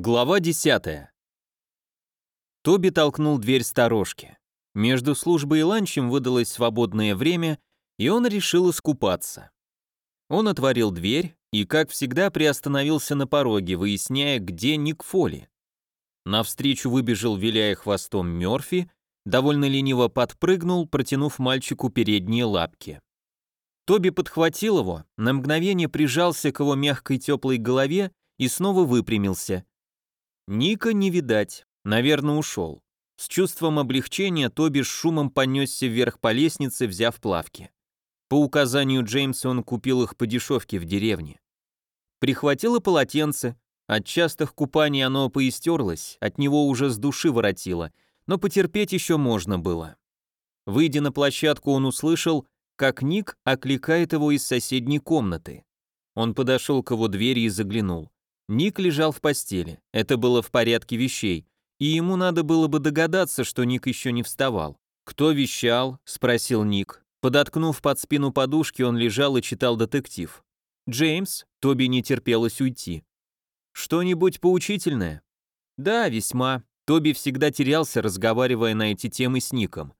Глава 10. Тоби толкнул дверь сторожки. Между службой и ланчем выдалось свободное время, и он решил искупаться. Он отворил дверь и, как всегда, приостановился на пороге, выясняя, где Ник Фоли. Навстречу выбежал, виляя хвостом Мёрфи, довольно лениво подпрыгнул, протянув мальчику передние лапки. Тоби подхватил его, на мгновение прижался к его мягкой теплой голове и снова выпрямился. Ника не видать, наверное, ушел. С чувством облегчения Тоби с шумом понесся вверх по лестнице, взяв плавки. По указанию Джеймса он купил их по дешевке в деревне. Прихватил полотенце. От частых купаний оно поистерлось, от него уже с души воротило, но потерпеть еще можно было. Выйдя на площадку, он услышал, как Ник окликает его из соседней комнаты. Он подошел к его двери и заглянул. Ник лежал в постели, это было в порядке вещей, и ему надо было бы догадаться, что Ник еще не вставал. «Кто вещал?» – спросил Ник. Подоткнув под спину подушки, он лежал и читал детектив. «Джеймс?» – Тоби не терпелось уйти. «Что-нибудь поучительное?» «Да, весьма». Тоби всегда терялся, разговаривая на эти темы с Ником.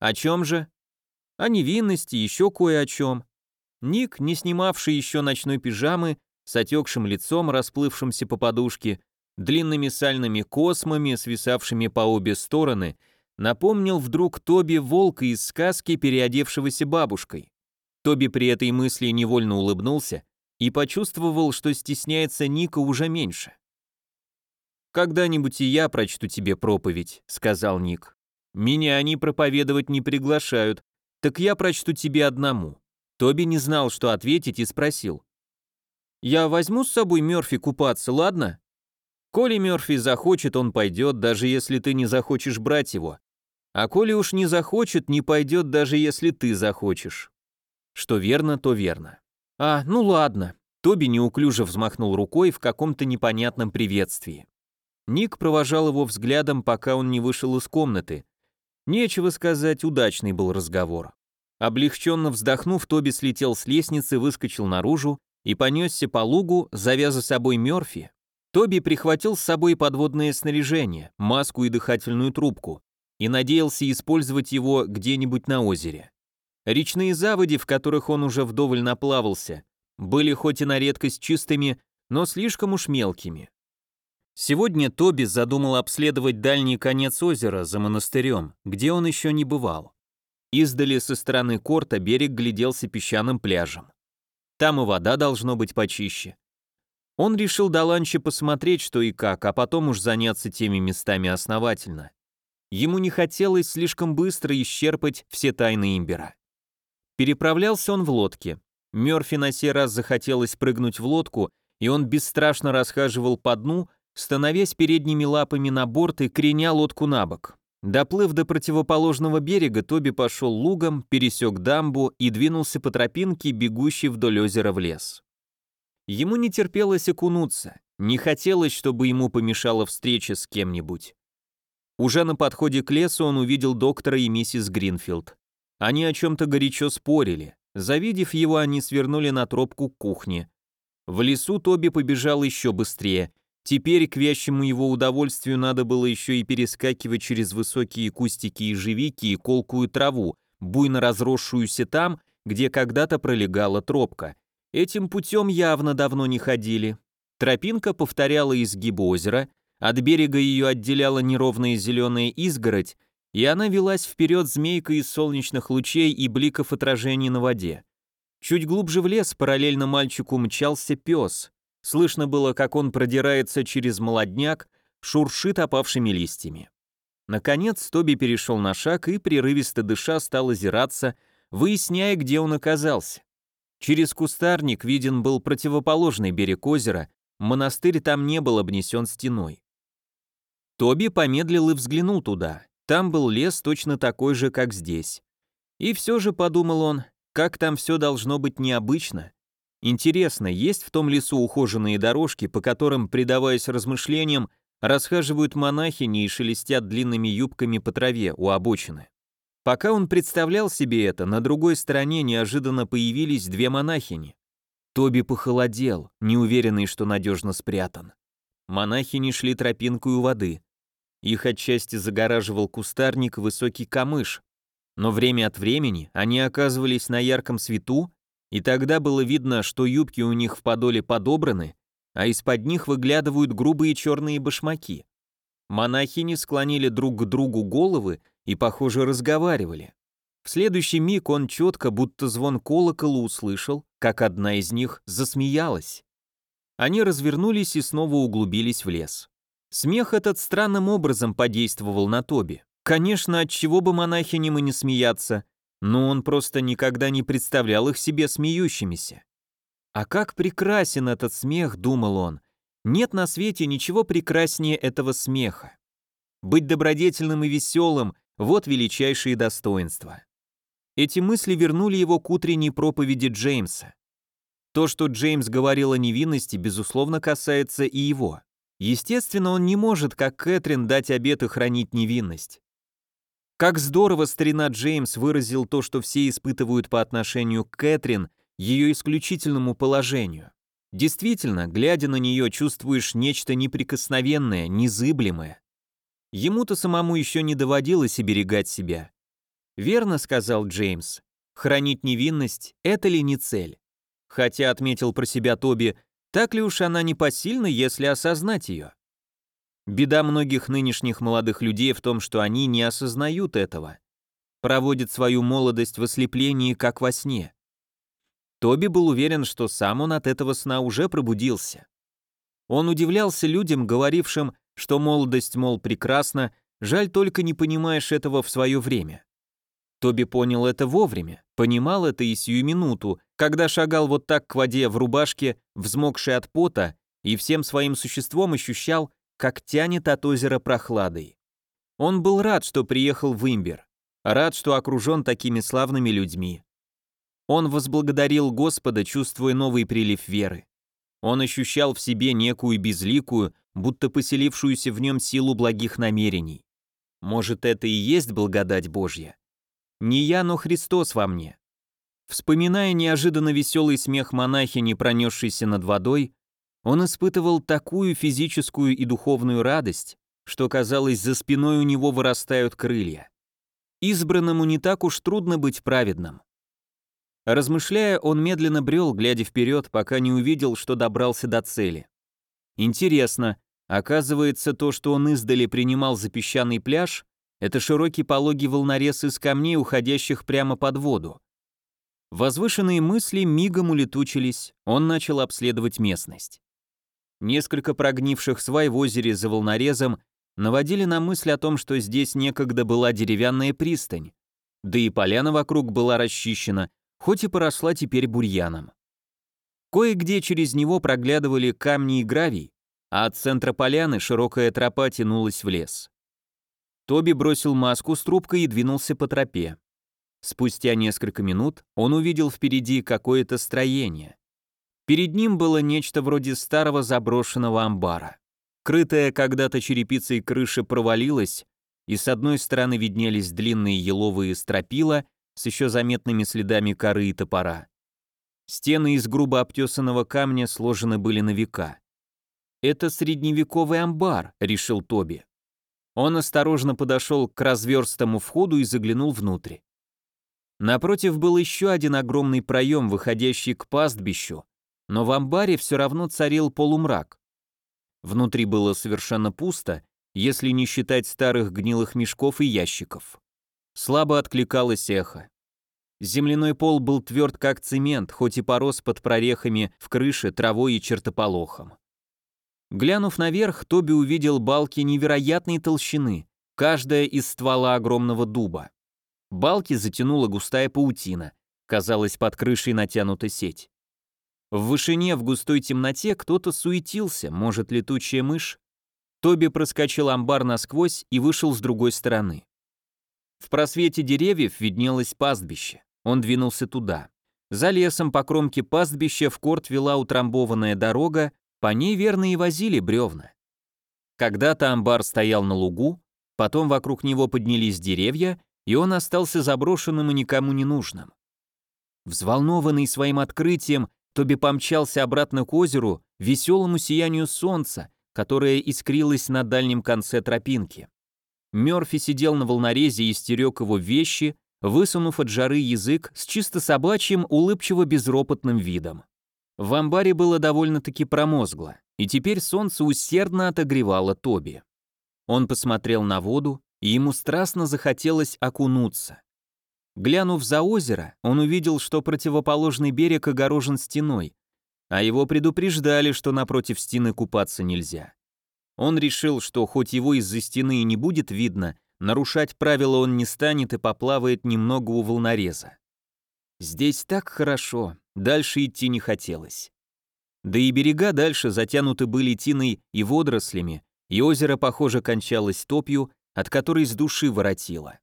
«О чем же?» «О невинности, еще кое о чем». Ник, не снимавший еще ночной пижамы, с отекшим лицом, расплывшимся по подушке, длинными сальными космами, свисавшими по обе стороны, напомнил вдруг Тоби волка из сказки, переодевшегося бабушкой. Тоби при этой мысли невольно улыбнулся и почувствовал, что стесняется Ника уже меньше. «Когда-нибудь и я прочту тебе проповедь», — сказал Ник. «Меня они проповедовать не приглашают, так я прочту тебе одному». Тоби не знал, что ответить, и спросил. Я возьму с собой Мёрфи купаться, ладно? Коли Мёрфи захочет, он пойдет, даже если ты не захочешь брать его. А коли уж не захочет, не пойдет, даже если ты захочешь. Что верно, то верно. А, ну ладно. Тоби неуклюже взмахнул рукой в каком-то непонятном приветствии. Ник провожал его взглядом, пока он не вышел из комнаты. Нечего сказать, удачный был разговор. Облегченно вздохнув, Тоби слетел с лестницы, выскочил наружу и понесся по лугу, завя за собой Мёрфи. Тоби прихватил с собой подводное снаряжение, маску и дыхательную трубку, и надеялся использовать его где-нибудь на озере. Речные заводи, в которых он уже вдоволь наплавался, были хоть и на редкость чистыми, но слишком уж мелкими. Сегодня Тоби задумал обследовать дальний конец озера за монастырем, где он еще не бывал. Издали со стороны корта берег гляделся песчаным пляжем. Там и вода должно быть почище. Он решил до ланча посмотреть, что и как, а потом уж заняться теми местами основательно. Ему не хотелось слишком быстро исчерпать все тайны имбера. Переправлялся он в лодке. Мёрфи на сей раз захотелось прыгнуть в лодку, и он бесстрашно расхаживал по дну, становясь передними лапами на борт и креня лодку на бок. Доплыв до противоположного берега, Тоби пошел лугом, пересек дамбу и двинулся по тропинке, бегущей вдоль озера в лес. Ему не терпелось окунуться, не хотелось, чтобы ему помешала встреча с кем-нибудь. Уже на подходе к лесу он увидел доктора и миссис Гринфилд. Они о чем-то горячо спорили. Завидев его, они свернули на тропку к кухне. В лесу Тоби побежал еще быстрее, Теперь к вящему его удовольствию надо было еще и перескакивать через высокие кустики ежевики и колкую траву, буйно разросшуюся там, где когда-то пролегала тропка. Этим путем явно давно не ходили. Тропинка повторяла изгиб озера, от берега ее отделяла неровная зеленая изгородь, и она велась вперед змейкой из солнечных лучей и бликов отражений на воде. Чуть глубже в лес параллельно мальчику мчался пес. Слышно было, как он продирается через молодняк, шуршит опавшими листьями. Наконец Тоби перешел на шаг и, прерывисто дыша, стал озираться, выясняя, где он оказался. Через кустарник виден был противоположный берег озера, монастырь там не был обнесен стеной. Тоби помедлил и взглянул туда. Там был лес точно такой же, как здесь. И все же, подумал он, как там все должно быть необычно, Интересно, есть в том лесу ухоженные дорожки, по которым, предаваясь размышлениям, расхаживают монахини и шелестят длинными юбками по траве у обочины? Пока он представлял себе это, на другой стороне неожиданно появились две монахини. Тоби похолодел, неуверенный, что надежно спрятан. монахини шли тропинкой у воды. Их отчасти загораживал кустарник высокий камыш, но время от времени они оказывались на ярком свету, и тогда было видно, что юбки у них в подоле подобраны, а из-под них выглядывают грубые черные башмаки. Монахини склонили друг к другу головы и, похоже, разговаривали. В следующий миг он четко, будто звон колокола, услышал, как одна из них засмеялась. Они развернулись и снова углубились в лес. Смех этот странным образом подействовал на Тоби. Конечно, от чего бы монахиням и не смеяться, но он просто никогда не представлял их себе смеющимися. А как прекрасен этот смех, думал он. Нет на свете ничего прекраснее этого смеха. Быть добродетельным и веселым – вот величайшие достоинства. Эти мысли вернули его к утренней проповеди Джеймса. То, что Джеймс говорил о невинности, безусловно, касается и его. Естественно, он не может, как Кэтрин, дать обет и хранить невинность. Как здорово старина Джеймс выразил то, что все испытывают по отношению к Кэтрин, ее исключительному положению. Действительно, глядя на нее, чувствуешь нечто неприкосновенное, незыблемое. Ему-то самому еще не доводилось оберегать себя. «Верно», — сказал Джеймс, — «хранить невинность — это ли не цель?» Хотя, отметил про себя Тоби, так ли уж она непосильна, если осознать ее? Беда многих нынешних молодых людей в том, что они не осознают этого. Проводят свою молодость в ослеплении, как во сне. Тоби был уверен, что сам он от этого сна уже пробудился. Он удивлялся людям, говорившим, что молодость, мол, прекрасна, жаль только не понимаешь этого в свое время. Тоби понял это вовремя, понимал это и сию минуту, когда шагал вот так к воде в рубашке, взмокший от пота, и всем своим существом ощущал, как тянет от озера прохладой. Он был рад, что приехал в Имбер, рад, что окружен такими славными людьми. Он возблагодарил Господа, чувствуя новый прилив веры. Он ощущал в себе некую безликую, будто поселившуюся в нем силу благих намерений. Может, это и есть благодать Божья? Не я, но Христос во мне. Вспоминая неожиданно веселый смех монахини, пронесшийся над водой, он испытывал такую физическую и духовную радость, что, казалось, за спиной у него вырастают крылья. Избранному не так уж трудно быть праведным. Размышляя, он медленно брел, глядя вперед, пока не увидел, что добрался до цели. Интересно, оказывается, то, что он издали принимал за песчаный пляж, это широкий пологий волнорез из камней, уходящих прямо под воду. Возвышенные мысли мигом улетучились, он начал обследовать местность. Несколько прогнивших свай в озере за волнорезом наводили на мысль о том, что здесь некогда была деревянная пристань, да и поляна вокруг была расчищена, хоть и поросла теперь бурьяном. Кое-где через него проглядывали камни и гравий, а от центра поляны широкая тропа тянулась в лес. Тоби бросил маску с трубкой и двинулся по тропе. Спустя несколько минут он увидел впереди какое-то строение. Перед ним было нечто вроде старого заброшенного амбара. Крытая когда-то черепицей крыша провалилась, и с одной стороны виднелись длинные еловые стропила с еще заметными следами коры и топора. Стены из грубо обтесанного камня сложены были на века. «Это средневековый амбар», — решил Тоби. Он осторожно подошел к разверстому входу и заглянул внутрь. Напротив был еще один огромный проем, выходящий к пастбищу, но в амбаре все равно царил полумрак. Внутри было совершенно пусто, если не считать старых гнилых мешков и ящиков. Слабо откликалось эхо. Земляной пол был тверд как цемент, хоть и порос под прорехами в крыше травой и чертополохом. Глянув наверх, Тоби увидел балки невероятной толщины, каждая из ствола огромного дуба. Балки затянула густая паутина, казалось, под крышей натянута сеть. В вышине, в густой темноте кто-то суетился, может, летучая мышь? Тоби проскочил амбар насквозь и вышел с другой стороны. В просвете деревьев виднелось пастбище. Он двинулся туда. За лесом по кромке пастбища в корт вела утрамбованная дорога, по ней верно и возили бревна. Когда-то амбар стоял на лугу, потом вокруг него поднялись деревья, и он остался заброшенным и никому не нужным. Взволнованный своим открытием, Тоби помчался обратно к озеру, веселому сиянию солнца, которая искрилась на дальнем конце тропинки. Мёрфи сидел на волнорезе и стерег его вещи, высунув от жары язык с чисто собачьим, улыбчиво-безропотным видом. В амбаре было довольно-таки промозгло, и теперь солнце усердно отогревало Тоби. Он посмотрел на воду, и ему страстно захотелось окунуться. Глянув за озеро, он увидел, что противоположный берег огорожен стеной, а его предупреждали, что напротив стены купаться нельзя. Он решил, что хоть его из-за стены и не будет видно, Нарушать правила он не станет и поплавает немного у волнореза. Здесь так хорошо, дальше идти не хотелось. Да и берега дальше затянуты были тиной и водорослями, и озеро, похоже, кончалось топью, от которой с души воротило.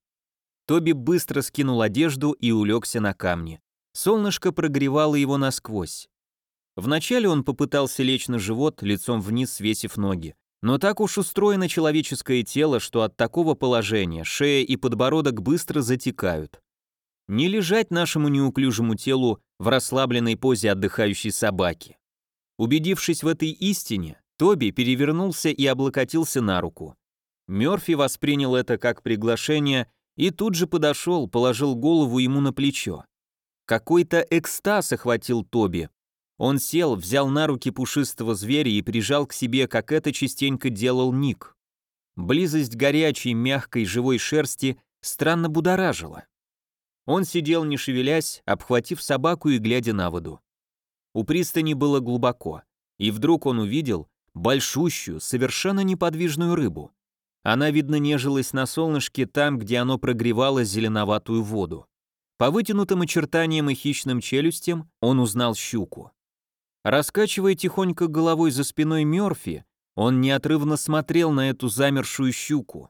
Тоби быстро скинул одежду и улегся на камни. Солнышко прогревало его насквозь. Вначале он попытался лечь на живот, лицом вниз свесив ноги. Но так уж устроено человеческое тело, что от такого положения шея и подбородок быстро затекают. Не лежать нашему неуклюжему телу в расслабленной позе отдыхающей собаки. Убедившись в этой истине, Тоби перевернулся и облокотился на руку. Мёрфи воспринял это как приглашение и тут же подошел, положил голову ему на плечо. Какой-то экстаз охватил Тоби, он сел, взял на руки пушистого зверя и прижал к себе, как это частенько делал Ник. Близость горячей, мягкой, живой шерсти странно будоражила. Он сидел, не шевелясь, обхватив собаку и глядя на воду. У пристани было глубоко, и вдруг он увидел большущую, совершенно неподвижную рыбу. Она, видно, нежилась на солнышке там, где оно прогревало зеленоватую воду. По вытянутым очертаниям и хищным челюстям он узнал щуку. Раскачивая тихонько головой за спиной Мёрфи, он неотрывно смотрел на эту замершую щуку.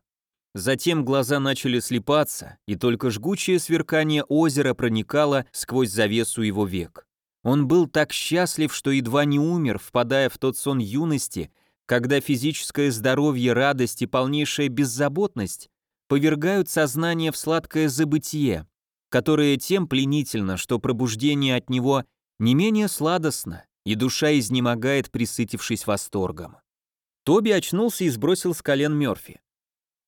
Затем глаза начали слепаться, и только жгучее сверкание озера проникало сквозь завесу его век. Он был так счастлив, что едва не умер, впадая в тот сон юности, когда физическое здоровье, радость и полнейшая беззаботность повергают сознание в сладкое забытие, которое тем пленительно, что пробуждение от него не менее сладостно и душа изнемогает, присытившись восторгом. Тоби очнулся и сбросил с колен Мёрфи.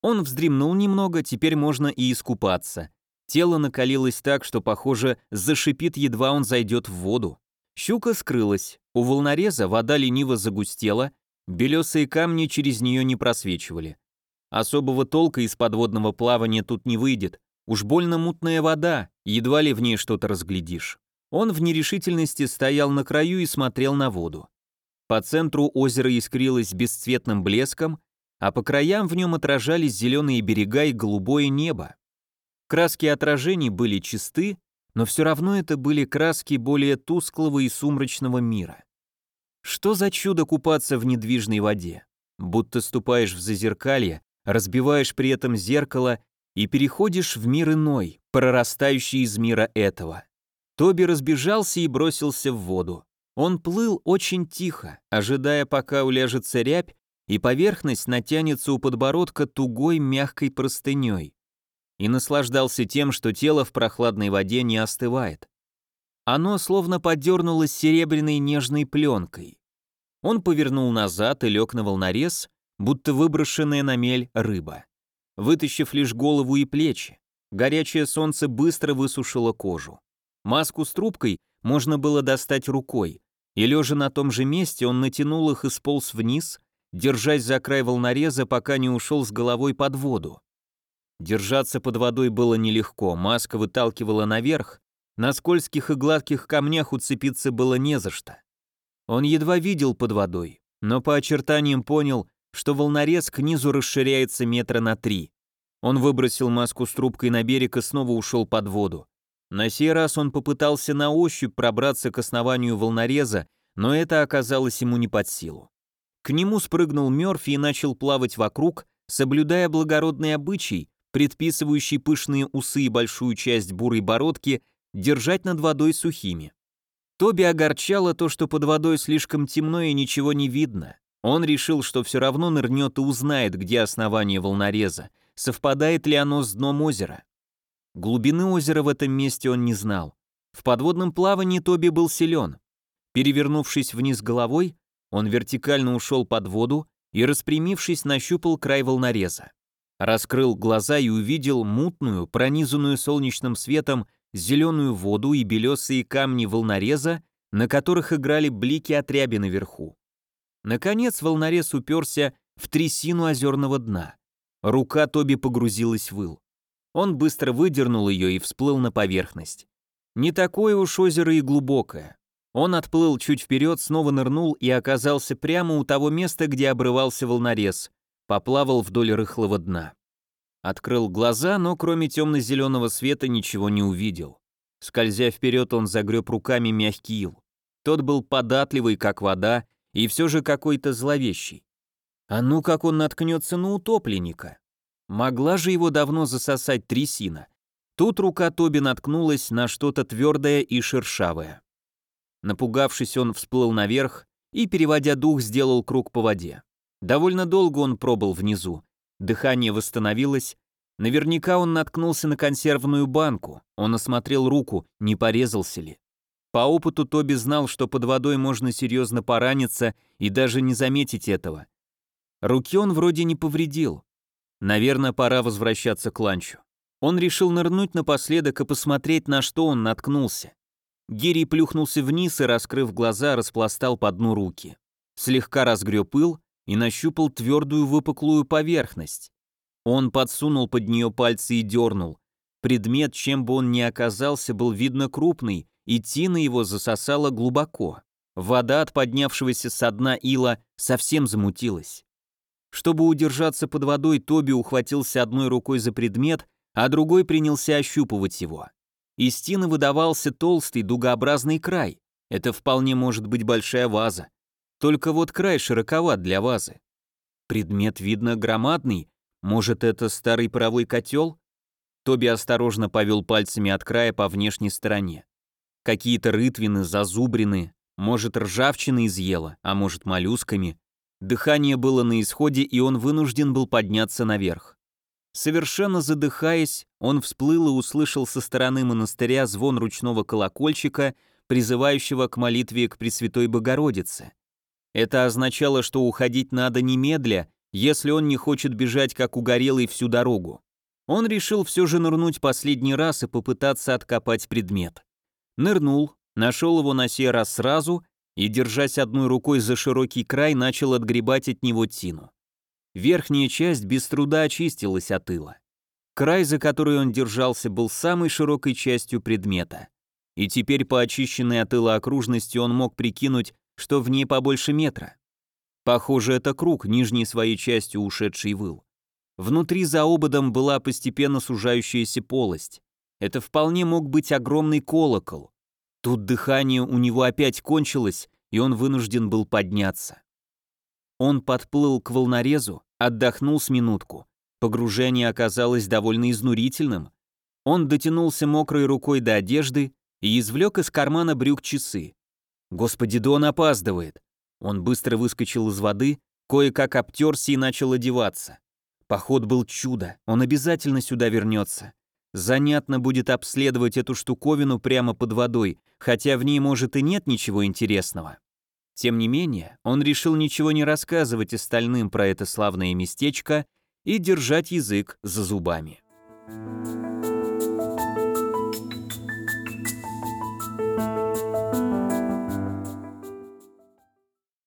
Он вздремнул немного, теперь можно и искупаться. Тело накалилось так, что, похоже, зашипит, едва он зайдет в воду. Щука скрылась, у волнореза вода лениво загустела, белесые камни через нее не просвечивали. Особого толка из подводного плавания тут не выйдет, уж больно мутная вода, едва ли в ней что-то разглядишь. Он в нерешительности стоял на краю и смотрел на воду. По центру озеро искрилось бесцветным блеском, а по краям в нем отражались зеленые берега и голубое небо. Краски отражений были чисты, но все равно это были краски более тусклого и сумрачного мира. Что за чудо купаться в недвижной воде? Будто ступаешь в зазеркалье, разбиваешь при этом зеркало и переходишь в мир иной, прорастающий из мира этого. Тоби разбежался и бросился в воду. Он плыл очень тихо, ожидая, пока уляжется рябь, и поверхность натянется у подбородка тугой мягкой простыней. И наслаждался тем, что тело в прохладной воде не остывает. Оно словно подернулось серебряной нежной пленкой. Он повернул назад и лег на волнорез, будто выброшенная на мель рыба. Вытащив лишь голову и плечи, горячее солнце быстро высушило кожу. Маску с трубкой можно было достать рукой, и лежа на том же месте он натянул их и сполз вниз, держась за край волнореза, пока не ушел с головой под воду. Держаться под водой было нелегко, маска выталкивала наверх, на скользких и гладких камнях уцепиться было не за что. Он едва видел под водой, но по очертаниям понял, что волнорез к низу расширяется метра на три. Он выбросил маску с трубкой на берег и снова ушел под воду. На сей раз он попытался на ощупь пробраться к основанию волнореза, но это оказалось ему не под силу. К нему спрыгнул Мёрфи и начал плавать вокруг, соблюдая благородный обычай, предписывающий пышные усы и большую часть бурой бородки держать над водой сухими. Тоби огорчало то, что под водой слишком темно и ничего не видно. Он решил, что все равно нырнет и узнает, где основание волнореза, совпадает ли оно с дном озера. Глубины озера в этом месте он не знал. В подводном плавании Тоби был силен. Перевернувшись вниз головой, он вертикально ушел под воду и, распрямившись, нащупал край волнореза. Раскрыл глаза и увидел мутную, пронизанную солнечным светом, зеленую воду и белесые камни волнореза, на которых играли блики от ряби наверху. Наконец волнорез уперся в трясину озерного дна. Рука Тоби погрузилась в ил. Он быстро выдернул ее и всплыл на поверхность. Не такое уж озеро и глубокое. Он отплыл чуть вперед, снова нырнул и оказался прямо у того места, где обрывался волнорез, поплавал вдоль рыхлого дна. Открыл глаза, но кроме темно-зеленого света ничего не увидел. Скользя вперед, он загреб руками мягкий ил. Тот был податливый, как вода, и все же какой-то зловещий. А ну как он наткнется на утопленника? Могла же его давно засосать трясина. Тут рука Тоби наткнулась на что-то твердое и шершавое. Напугавшись, он всплыл наверх и, переводя дух, сделал круг по воде. Довольно долго он пробыл внизу. Дыхание восстановилось. Наверняка он наткнулся на консервную банку. Он осмотрел руку, не порезался ли. По опыту Тоби знал, что под водой можно серьезно пораниться и даже не заметить этого. Руки он вроде не повредил. Наверное, пора возвращаться к ланчу. Он решил нырнуть напоследок и посмотреть, на что он наткнулся. Гири плюхнулся вниз и, раскрыв глаза, распластал по дну руки. Слегка разгреб пыл и нащупал твердую выпуклую поверхность. Он подсунул под нее пальцы и дернул. Предмет, чем бы он ни оказался, был видно крупный, и тина его засосала глубоко. Вода от поднявшегося со дна ила совсем замутилась. Чтобы удержаться под водой, Тоби ухватился одной рукой за предмет, а другой принялся ощупывать его. Из тины выдавался толстый дугообразный край. Это вполне может быть большая ваза. Только вот край широковат для вазы. Предмет, видно, громадный. Может, это старый паровой котел? Тоби осторожно повел пальцами от края по внешней стороне. Какие-то рытвины, зазубрины, может, ржавчина изъела, а может, моллюсками. Дыхание было на исходе, и он вынужден был подняться наверх. Совершенно задыхаясь, он всплыл и услышал со стороны монастыря звон ручного колокольчика, призывающего к молитве к Пресвятой Богородице. Это означало, что уходить надо немедля, если он не хочет бежать как угорелый всю дорогу. Он решил все же нырнуть последний раз и попытаться откопать предмет. Нырнул, нашел его на сей раз сразу и, держась одной рукой за широкий край, начал отгребать от него тину. Верхняя часть без труда очистилась от ила. Край, за который он держался, был самой широкой частью предмета. И теперь по очищенной от ила окружности он мог прикинуть, что в ней побольше метра. Похоже, это круг, нижней своей частью ушедший выл. Внутри за ободом была постепенно сужающаяся полость. Это вполне мог быть огромный колокол. Тут дыхание у него опять кончилось, и он вынужден был подняться. Он подплыл к волнорезу, отдохнул с минутку. Погружение оказалось довольно изнурительным. Он дотянулся мокрой рукой до одежды и извлек из кармана брюк часы. Господи, да он опаздывает. Он быстро выскочил из воды, кое-как обтерся и начал одеваться. Поход был чудо, он обязательно сюда вернется. Занятно будет обследовать эту штуковину прямо под водой, хотя в ней, может, и нет ничего интересного. Тем не менее, он решил ничего не рассказывать остальным про это славное местечко и держать язык за зубами. Thank you